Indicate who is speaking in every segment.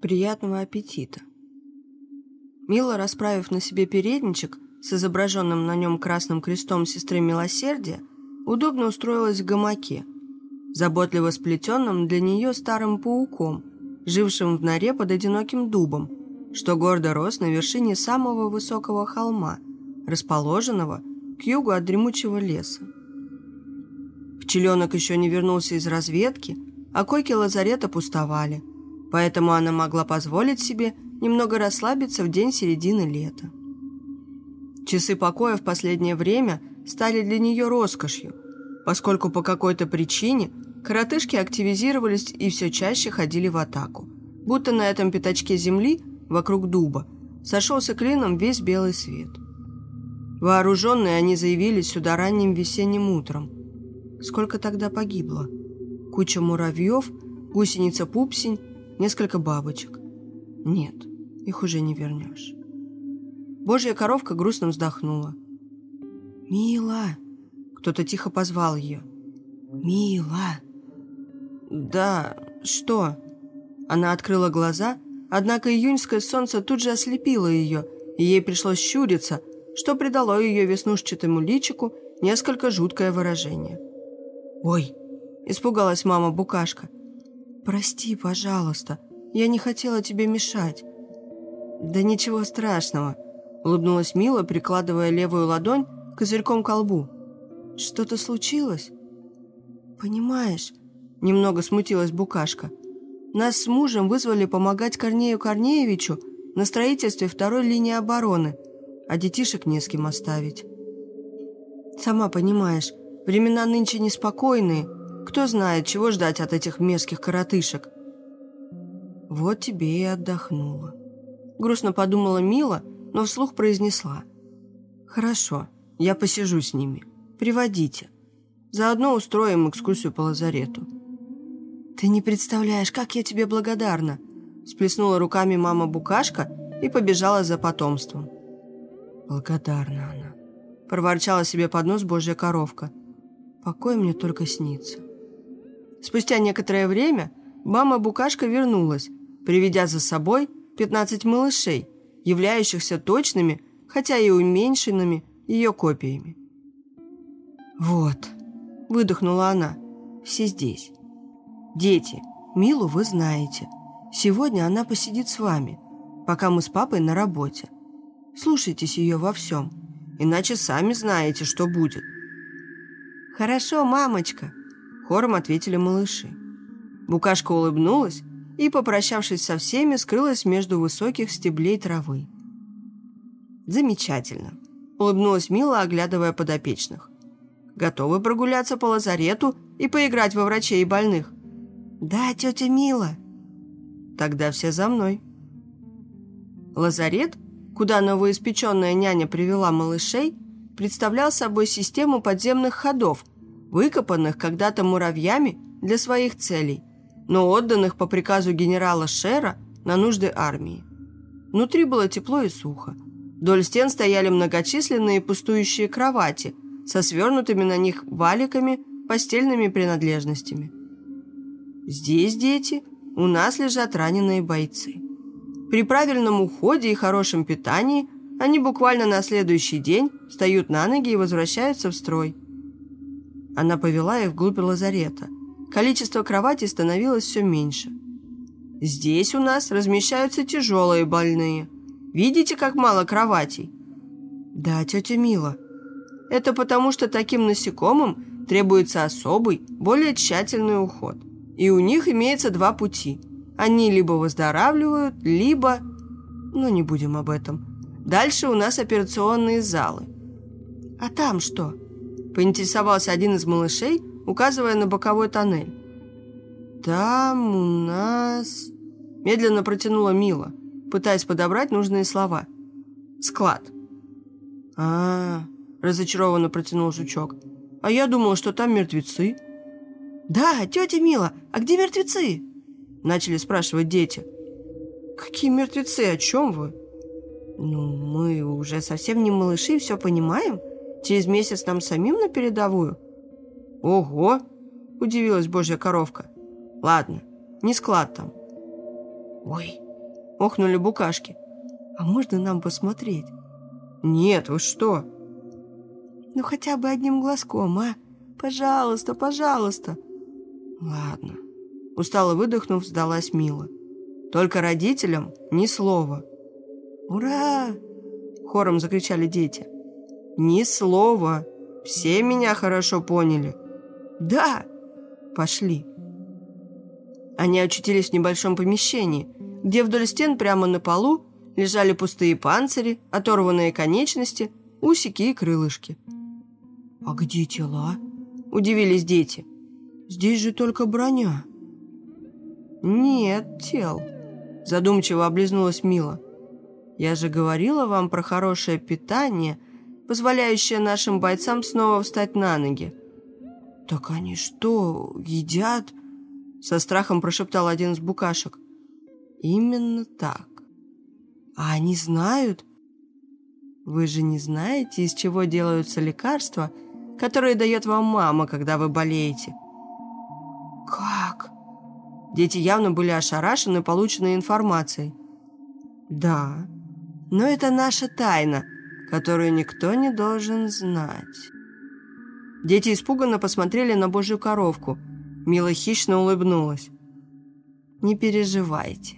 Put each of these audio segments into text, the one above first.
Speaker 1: Приятного аппетита. Мила, расправив на себе передничек с изображенным на нем красным крестом сестры Милосердия, удобно устроилась в гамаке, заботливо сплетенном для нее старым пауком, жившим в норе под одиноким дубом, что гордо рос на вершине самого высокого холма, расположенного к югу от дремучего леса. Пчеленок еще не вернулся из разведки, а койки лазарета пустовали – поэтому она могла позволить себе немного расслабиться в день середины лета. Часы покоя в последнее время стали для нее роскошью, поскольку по какой-то причине коротышки активизировались и все чаще ходили в атаку, будто на этом пятачке земли вокруг дуба сошелся клином весь белый свет. Вооруженные они заявились сюда ранним весенним утром. Сколько тогда погибло? Куча муравьев, гусеница-пупсень несколько бабочек. Нет, их уже не вернешь. Божья коровка грустно вздохнула. «Мила!» Кто-то тихо позвал ее. «Мила!» «Да, что?» Она открыла глаза, однако июньское солнце тут же ослепило ее, и ей пришлось щуриться, что придало ее веснушчатому личику несколько жуткое выражение. «Ой!» – испугалась мама-букашка. «Прости, пожалуйста, я не хотела тебе мешать». «Да ничего страшного», — улыбнулась Мила, прикладывая левую ладонь козырьком к колбу. «Что-то случилось?» «Понимаешь», — немного смутилась Букашка, «нас с мужем вызвали помогать Корнею Корнеевичу на строительстве второй линии обороны, а детишек не с кем оставить». «Сама понимаешь, времена нынче неспокойные, кто знает, чего ждать от этих мерзких коротышек. Вот тебе и отдохнула. Грустно подумала Мила, но вслух произнесла. Хорошо, я посижу с ними. Приводите. Заодно устроим экскурсию по лазарету. Ты не представляешь, как я тебе благодарна. Сплеснула руками мама-букашка и побежала за потомством. Благодарна она. Проворчала себе под нос божья коровка. Покой мне только снится. Спустя некоторое время мама-букашка вернулась, приведя за собой 15 малышей, являющихся точными, хотя и уменьшенными ее копиями. «Вот», – выдохнула она, – «все здесь. Дети, Милу вы знаете. Сегодня она посидит с вами, пока мы с папой на работе. Слушайтесь ее во всем, иначе сами знаете, что будет». «Хорошо, мамочка», Хором ответили малыши. Букашка улыбнулась и, попрощавшись со всеми, скрылась между высоких стеблей травы. «Замечательно», — улыбнулась Мила, оглядывая подопечных. «Готовы прогуляться по лазарету и поиграть во врачей и больных?» «Да, тетя Мила». «Тогда все за мной». Лазарет, куда новоиспеченная няня привела малышей, представлял собой систему подземных ходов — выкопанных когда-то муравьями для своих целей, но отданных по приказу генерала Шера на нужды армии. Внутри было тепло и сухо. Вдоль стен стояли многочисленные пустующие кровати со свернутыми на них валиками, постельными принадлежностями. Здесь, дети, у нас лежат раненые бойцы. При правильном уходе и хорошем питании они буквально на следующий день встают на ноги и возвращаются в строй – она повела их вглубь лазарета. Количество кроватей становилось все меньше. Здесь у нас размещаются тяжелые больные. Видите, как мало кроватей? Да, тетя Мила. Это потому, что таким насекомым требуется особый, более тщательный уход. И у них имеется два пути. Они либо выздоравливают, либо... Ну, не будем об этом. Дальше у нас операционные залы. А там что? Поинтересовался один из малышей, указывая на боковой тоннель. «Там у нас...» Медленно протянула Мила, пытаясь подобрать нужные слова. «Склад». А, -а, -а разочарованно протянул жучок. «А я думал, что там мертвецы». «Да, тетя Мила, а где мертвецы?» Начали спрашивать дети. «Какие мертвецы? О чем вы?» «Ну, мы уже совсем не малыши, все понимаем», Через месяц нам самим на передовую?» «Ого!» – удивилась божья коровка. «Ладно, не склад там». «Ой, – охнули букашки. «А можно нам посмотреть?» «Нет, вы что?» «Ну, хотя бы одним глазком, а? Пожалуйста, пожалуйста!» «Ладно». Устало выдохнув, сдалась Мила. «Только родителям ни слова». «Ура!» – хором закричали дети. «Ни слова! Все меня хорошо поняли!» «Да!» «Пошли!» Они очутились в небольшом помещении, где вдоль стен прямо на полу лежали пустые панцири, оторванные конечности, усики и крылышки. «А где тела?» – удивились дети. «Здесь же только броня». «Нет тел», – задумчиво облизнулась Мила. «Я же говорила вам про хорошее питание, позволяющее нашим бойцам снова встать на ноги». «Так они что, едят?» – со страхом прошептал один из букашек. «Именно так. А они знают? Вы же не знаете, из чего делаются лекарства, которые дает вам мама, когда вы болеете? Как? Дети явно были ошарашены полученной информацией. Да, но это наша тайна, которую никто не должен знать. Дети испуганно посмотрели на божью коровку. Мила хищно улыбнулась. «Не переживайте.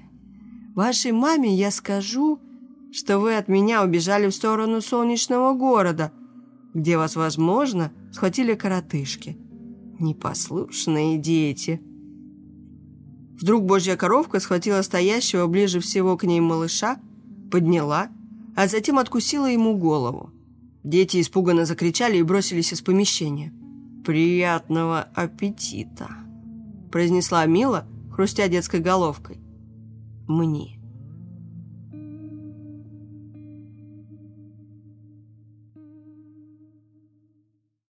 Speaker 1: Вашей маме я скажу, что вы от меня убежали в сторону солнечного города, где вас, возможно, схватили коротышки. Непослушные дети». Вдруг божья коровка схватила стоящего ближе всего к ней малыша, подняла, а затем откусила ему голову. Дети испуганно закричали и бросились из помещения. «Приятного аппетита!» произнесла Мила, хрустя детской головкой мне.